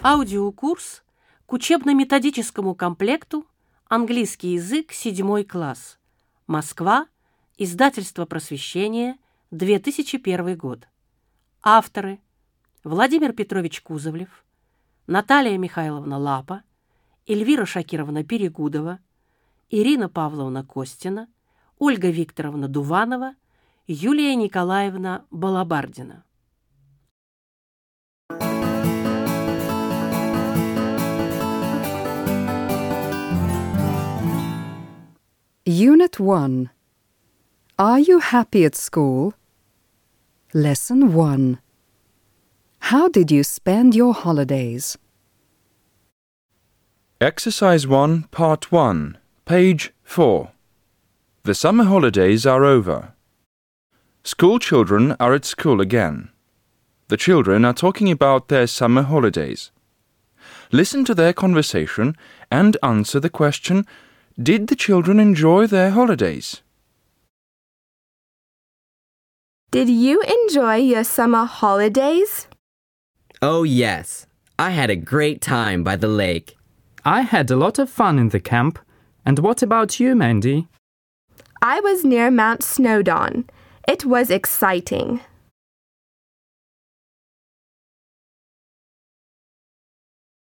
Аудиокурс к учебно-методическому комплекту «Английский язык, седьмой класс». Москва. Издательство «Просвещение», 2001 год. Авторы Владимир Петрович Кузовлев, Наталья Михайловна Лапа, Эльвира Шакировна Перегудова, Ирина Павловна Костина, Ольга Викторовна Дуванова, Юлия Николаевна Балабардина. Unit 1 Are you happy at school? Lesson 1 How did you spend your holidays? Exercise 1, Part 1, page 4. The summer holidays are over. School children are at school again. The children are talking about their summer holidays. Listen to their conversation and answer the question Did the children enjoy their holidays? Did you enjoy your summer holidays? Oh, yes. I had a great time by the lake. I had a lot of fun in the camp. And what about you, Mandy? I was near Mount Snowdon. It was exciting.